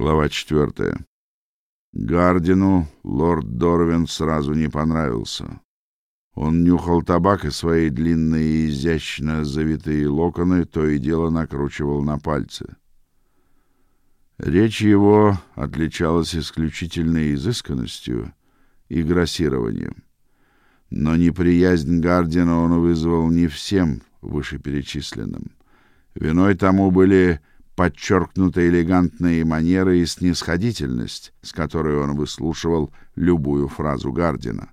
Глава четвертая. Гардину лорд Дорвин сразу не понравился. Он нюхал табак, и свои длинные и изящно завитые локоны то и дело накручивал на пальцы. Речь его отличалась исключительной изысканностью и грассированием. Но неприязнь Гардина он вызвал не всем вышеперечисленным. Виной тому были подчеркнуто элегантные манеры и снисходительность, с которой он выслушивал любую фразу Гардина.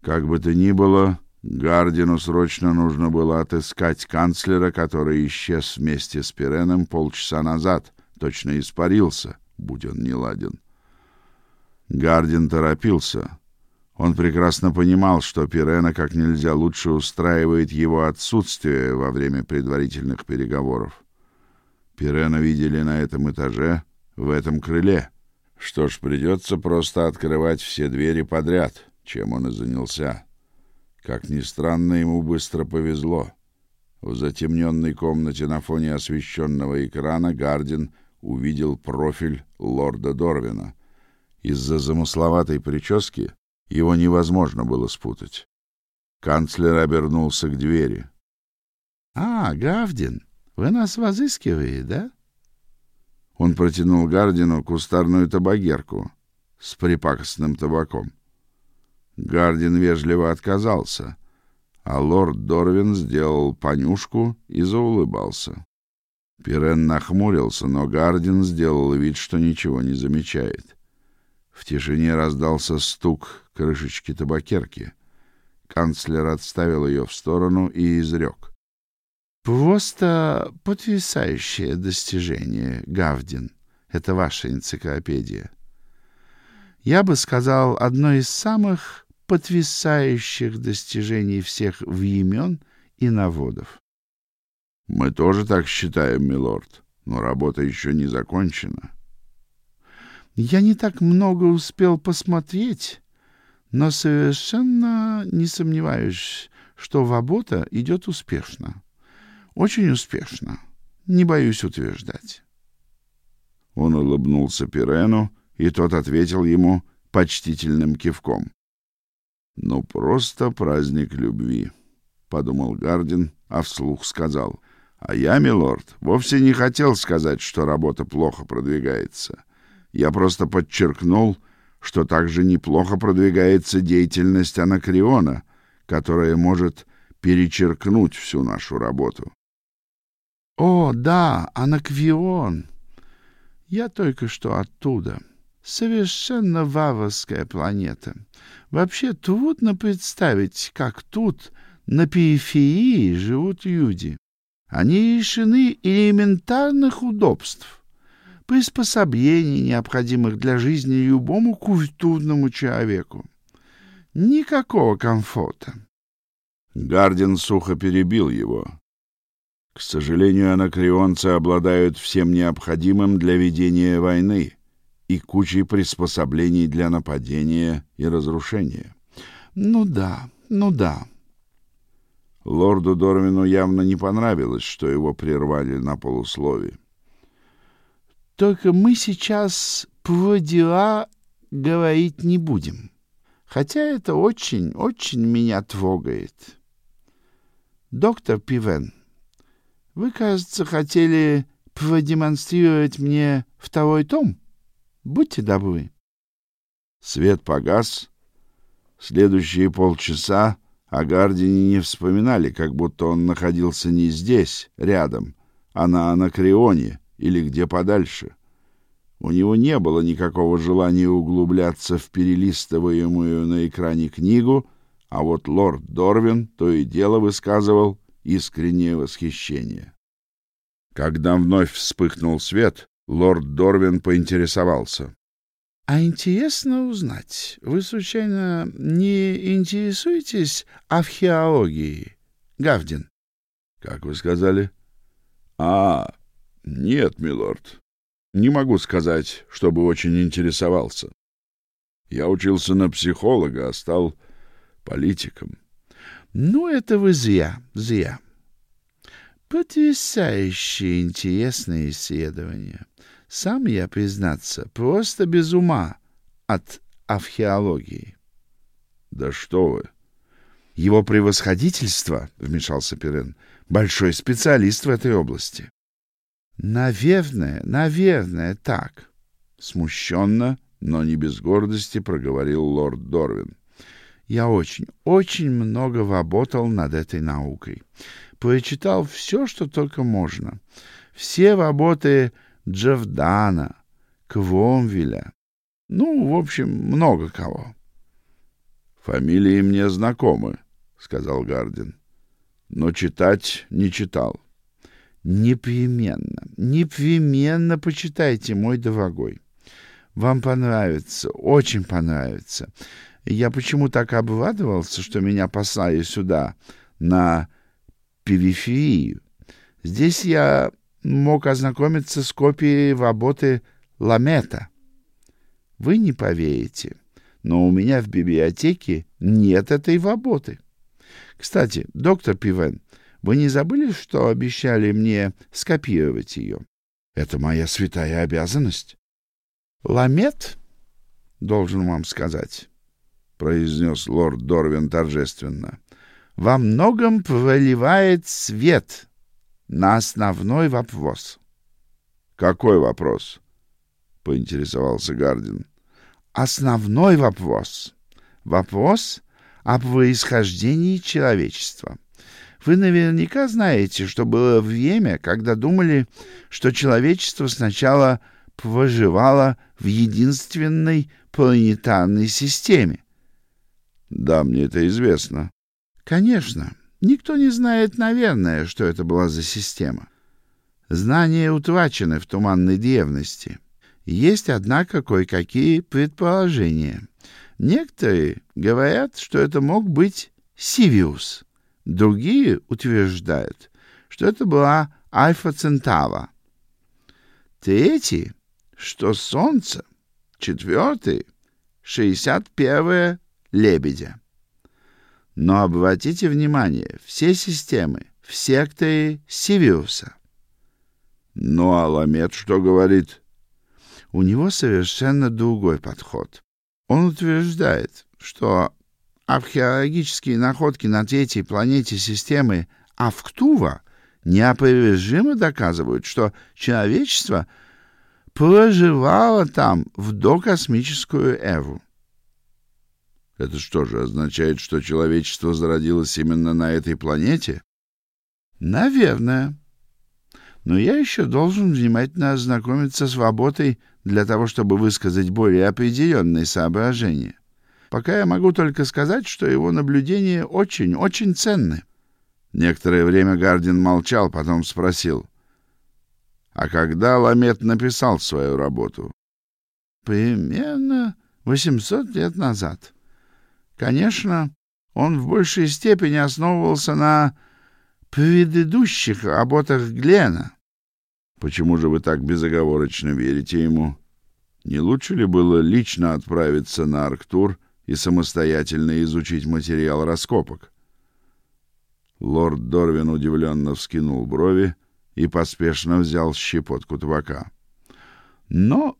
Как бы то ни было, Гардину срочно нужно было отыскать канцлера, который исчез вместе с Пиреном полчаса назад, точно испарился, будь он не ладен. Гардин торопился. Он прекрасно понимал, что Пирена как нельзя лучше устраивает его отсутствие во время предварительных переговоров. Пирена видели на этом этаже, в этом крыле. Что ж, придется просто открывать все двери подряд, чем он и занялся. Как ни странно, ему быстро повезло. В затемненной комнате на фоне освещенного экрана Гардин увидел профиль лорда Дорвина. Из-за замысловатой прически его невозможно было спутать. Канцлер обернулся к двери. — А, Гавдин, вы нас разыскиваете, да? Он протянул Гардину кустарную табакерку с припакостным табаком. Гардин вежливо отказался, а лорд Дорвин сделал понюшку и заулыбался. Пирен нахмурился, но Гардин сделал вид, что ничего не замечает. В тишине раздался стук крышечки табакерки. Канцлер отставил ее в сторону и изрек. Просто потрясающее достижение, Гавдин. Это ваша энциклопедия. Я бы сказал, одно из самых потрясающих достижений всех времен и наводов. Мы тоже так считаем, милорд, но работа еще не закончена. Я не так много успел посмотреть, но совершенно не сомневаюсь, что работа идет успешно. Очень успешно. Не боюсь утверждать. Он улыбнулся Пирену, и тот ответил ему почтительным кивком. Ну просто праздник любви, подумал Гардин, а вслух сказал: "А я, милорд, вовсе не хотел сказать, что работа плохо продвигается. Я просто подчеркнул, что также неплохо продвигается деятельность Анакреона, которая может перечеркнуть всю нашу работу. О, да, Анаквион. Я только что оттуда. Совершенно варварская планета. Вообще трудно представить, как тут, на периферии, живут люди. Они лишены элементарных удобств, приспособлений, необходимых для жизни любому культурному человеку. Никакого комфорта. Гардин сухо перебил его. К сожалению, анакреонцы обладают всем необходимым для ведения войны и кучей приспособлений для нападения и разрушения. Ну да, ну да. Лорду Дорвину явно не понравилось, что его прервали на полуслове. Только мы сейчас про дела говорить не будем. Хотя это очень, очень меня трогает. Доктор Пивен, вы, кажется, хотели продемонстрировать мне второй том? Будьте добры. Свет погас. Следующие полчаса о Гардине не вспоминали, как будто он находился не здесь, рядом, а на Анакреоне или где подальше. У него не было никакого желания углубляться в перелистываемую на экране книгу, а вот лорд Дорвин то и дело высказывал искреннее восхищение. Когда вновь вспыхнул свет, лорд Дорвин поинтересовался. — А интересно узнать, вы, случайно, не интересуетесь археологией, Гавдин? — Как вы сказали? — А, нет, милорд. Не могу сказать, чтобы очень интересовался. Я учился на психолога, а стал политиком. Ну, это вы зря, зря. Потрясающе интересное исследование. Сам я, признаться, просто без ума от археологии. Да что вы? Его превосходительство, вмешался Перен, большой специалист в этой области. Наверное, наверное, так. Смущенно, но не без гордости проговорил лорд Дорвин. Я очень, очень много работал над этой наукой. Прочитал все, что только можно. Все работы Джавдана, Квомвеля. Ну, в общем, много кого. Фамилии мне знакомы, сказал Гардин. Но читать не читал. Непременно, непременно почитайте, мой дорогой. Вам понравится, очень понравится. Я почему так обрадовался, что меня послали сюда, на периферию. Здесь я мог ознакомиться с копией работы Ламета. Вы не поверите, но у меня в библиотеке нет этой работы. Кстати, доктор Пивен, вы не забыли, что обещали мне скопировать ее? Это моя святая обязанность. Ламет, должен вам сказать, произнес лорд Дорвин торжественно, во многом проливает свет на основной вопрос. Какой вопрос? поинтересовался Гардин. Основной вопрос. Вопрос об происхождении человечества. Вы наверняка знаете, что было время, когда думали, что человечество сначала проживало в единственной планетарной системе. Да, мне это известно. Конечно, никто не знает, наверное, что это была за система. Знания утрачены в туманной древности. Есть, однако, кое-какие предположения. Некоторые говорят, что это мог быть Сивиус. Другие утверждают, что это была Альфа Центава. Третий, что Солнце. Четвертый, шестьдесят первое Лебедя. Но обратите внимание, все системы в секторе Сириуса. Ну а Ламет что говорит? У него совершенно другой подход. Он утверждает, что археологические находки на третьей планете системы Авктува неопровержимо доказывают, что человечество проживало там в докосмическую эру. Это что же означает, что человечество зародилось именно на этой планете? Наверное. Но я еще должен внимательно ознакомиться с работой для того, чтобы высказать более определенные соображения. Пока я могу только сказать, что его наблюдения очень-очень ценны. Некоторое время Гардин молчал, потом спросил: "А когда Ламет написал свою работу?" "Примерно 800 лет назад". Конечно, он в большей степени основывался на предыдущих работах Глена. Почему же вы так безоговорочно верите ему? Не лучше ли было лично отправиться на Арктур и самостоятельно изучить материал раскопок? Лорд Дорвин удивленно вскинул брови и поспешно взял щепотку табака. Но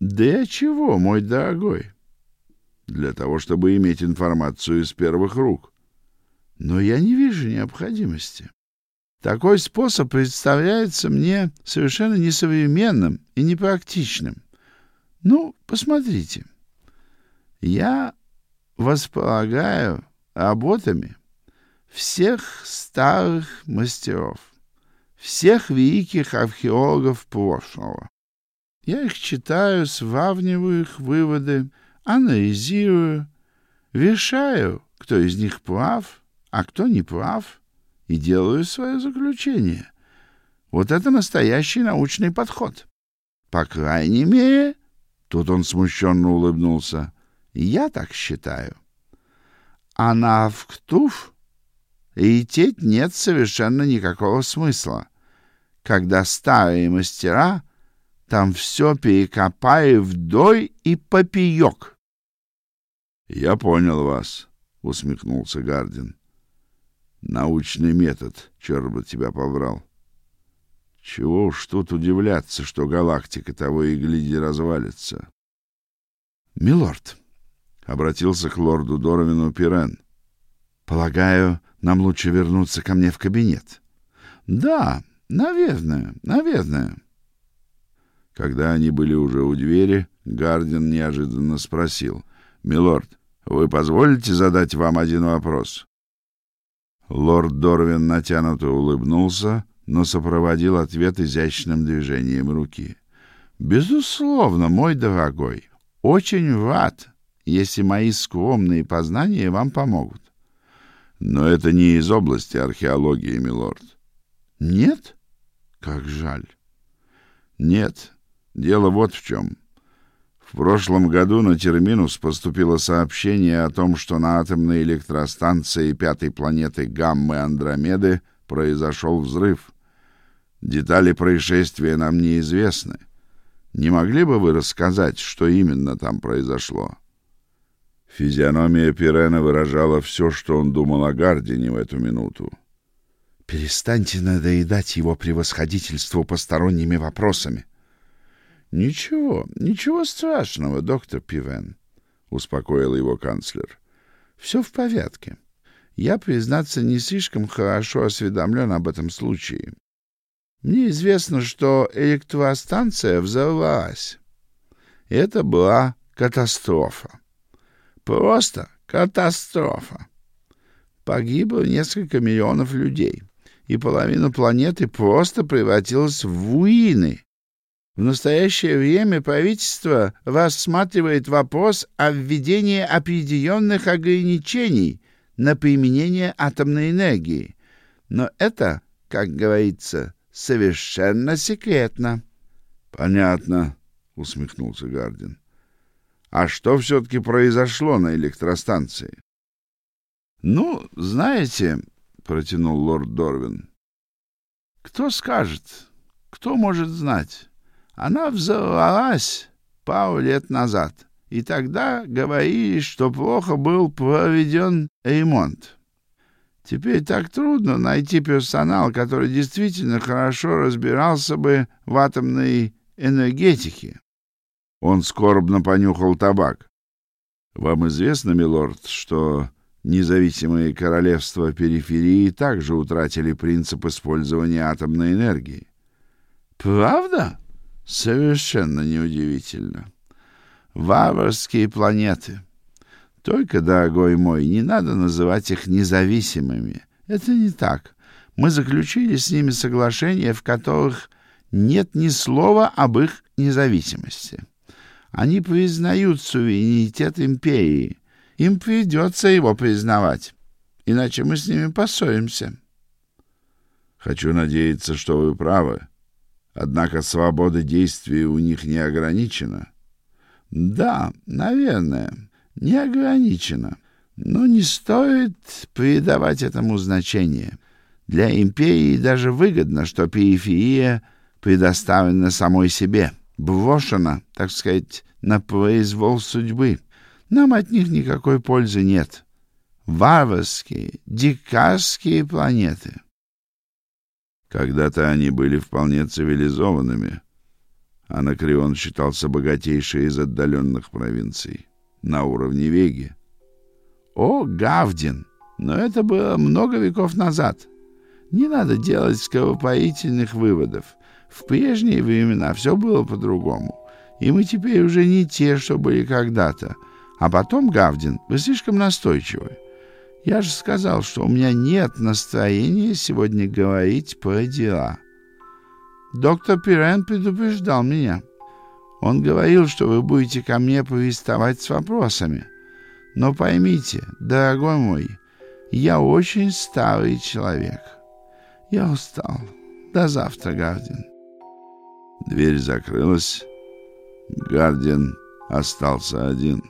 для чего, мой дорогой? Для того, чтобы иметь информацию из первых рук. Но я не вижу необходимости. Такой способ представляется мне совершенно несовременным и непрактичным. Ну, посмотрите. Я восполагаю работами всех старых мастеров, всех великих археологов прошлого. Я их читаю, сравниваю их выводы, анализирую, решаю, кто из них прав, а кто не прав, и делаю свое заключение. Вот это настоящий научный подход. По крайней мере, тут он смущенно улыбнулся, я так считаю. А на Авктуф лететь нет совершенно никакого смысла, когда старые мастера там все перекопали вдоль и попеек. Я понял вас, усмехнулся Гардин. Научный метод, черт бы тебя побрал. Чего уж тут удивляться, что галактика того и гляди развалится. Милорд, обратился к лорду Доровину Пирен. Полагаю, нам лучше вернуться ко мне в кабинет. Да, наверное, наверное. Когда они были уже у двери, Гардин неожиданно спросил: "Милорд, вы позволите задать вам один вопрос?" Лорд Дорвин натянуто улыбнулся, но сопроводил ответ изящным движением руки. Безусловно, мой дорогой, очень рад, если мои скромные познания вам помогут. Но это не из области археологии, милорд. Нет? Как жаль. Нет. Дело вот в чем. В прошлом году на Терминус поступило сообщение о том, что на атомной электростанции пятой планеты Гаммы Андромеды произошел взрыв. Детали происшествия нам неизвестны. Не могли бы вы рассказать, что именно там произошло? Физиономия Пирена выражала все, что он думал о Гардине в эту минуту. Перестаньте надоедать его превосходительству посторонними вопросами. Ничего, ничего страшного, доктор Пивен, успокоил его канцлер. Все в порядке. Я, признаться, не слишком хорошо осведомлен об этом случае. Мне известно, что электростанция взорвалась. Это была катастрофа. Просто катастрофа. Погибло несколько миллионов людей, и половина планеты просто превратилась в руины. В настоящее время правительство рассматривает вопрос о введении определенных ограничений на применение атомной энергии. Но это, как говорится, совершенно секретно. Понятно, усмехнулся Гардин. А что все таки произошло на электростанции? Ну, знаете, протянул лорд Дорвин. Кто скажет? Кто может знать? Она взорвалась пару лет назад, и тогда говорили, что плохо был проведен ремонт. Теперь так трудно найти персонал, который действительно хорошо разбирался бы в атомной энергетике. Он скорбно понюхал табак. Вам известно, милорд, что независимые королевства периферии также утратили принцип использования атомной энергии. Правда? Совершенно неудивительно. Варварские планеты. Только, дорогой мой, не надо называть их независимыми. Это не так. Мы заключили с ними соглашения, в которых нет ни слова об их независимости. Они признают суверенитет империи. Им придется его признавать, иначе мы с ними поссоримся. Хочу надеяться, что вы правы. Однако свобода действий у них не ограничена. Да, наверное не ограничено, но не стоит придавать этому значение. Для империи даже выгодно, что периферия предоставлена самой себе, брошена, так сказать, на произвол судьбы. Нам от них никакой пользы нет. Варварские, дикарские планеты. Когда-то они были вполне цивилизованными. Анакреон считался богатейшей из отдаленных провинций на уровне Веги. О, Гавдин! Но это было много веков назад. Не надо делать скоропоительных выводов. В прежние времена все было по-другому. И мы теперь уже не те, что были когда-то. А потом, Гавдин, вы слишком настойчивы. Я же сказал, что у меня нет настроения сегодня говорить про дела. Доктор Пирен предупреждал меня. Он говорил, что вы будете ко мне приставать с вопросами. Но поймите, дорогой мой, я очень старый человек. Я устал. До завтра, Гардин. Дверь закрылась. Гардин остался один.